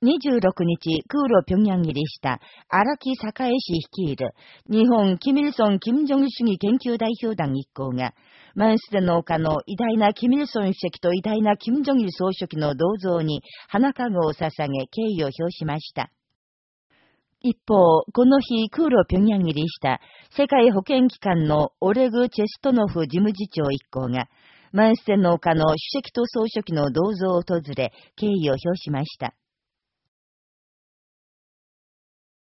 26日、空路平壌入りした荒木栄氏率いる日本キミルソン・キム・ジョン主義研究代表団一行が、マンスデの丘の偉大なキミルソン主席と偉大なキム・ジョギル総書記の銅像に花籠を捧げ敬意を表しました。一方、この日、空路平壌入りした世界保健機関のオレグ・チェストノフ事務次長一行が、マンスデの丘の主席と総書記の銅像を訪れ、敬意を表しました。